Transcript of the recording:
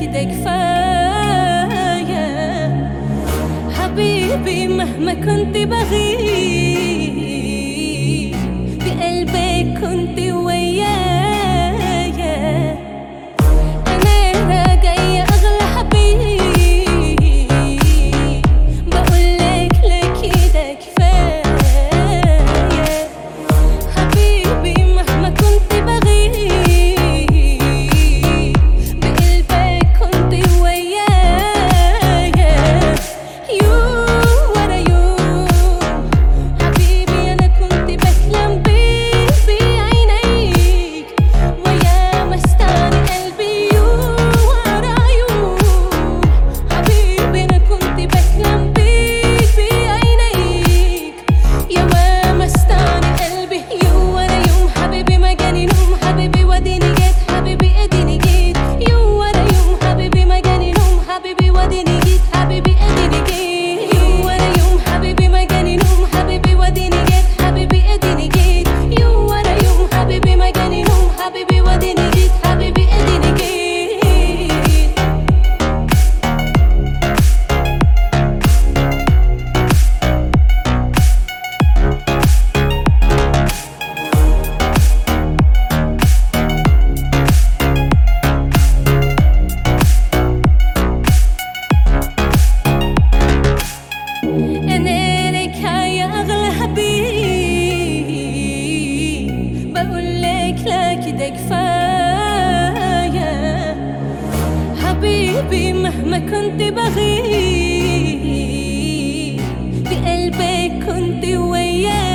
كده كفاية. حبيبي مهما كنت بغيب بقلبك كنت كنت بغيب في قلبي كنت وياك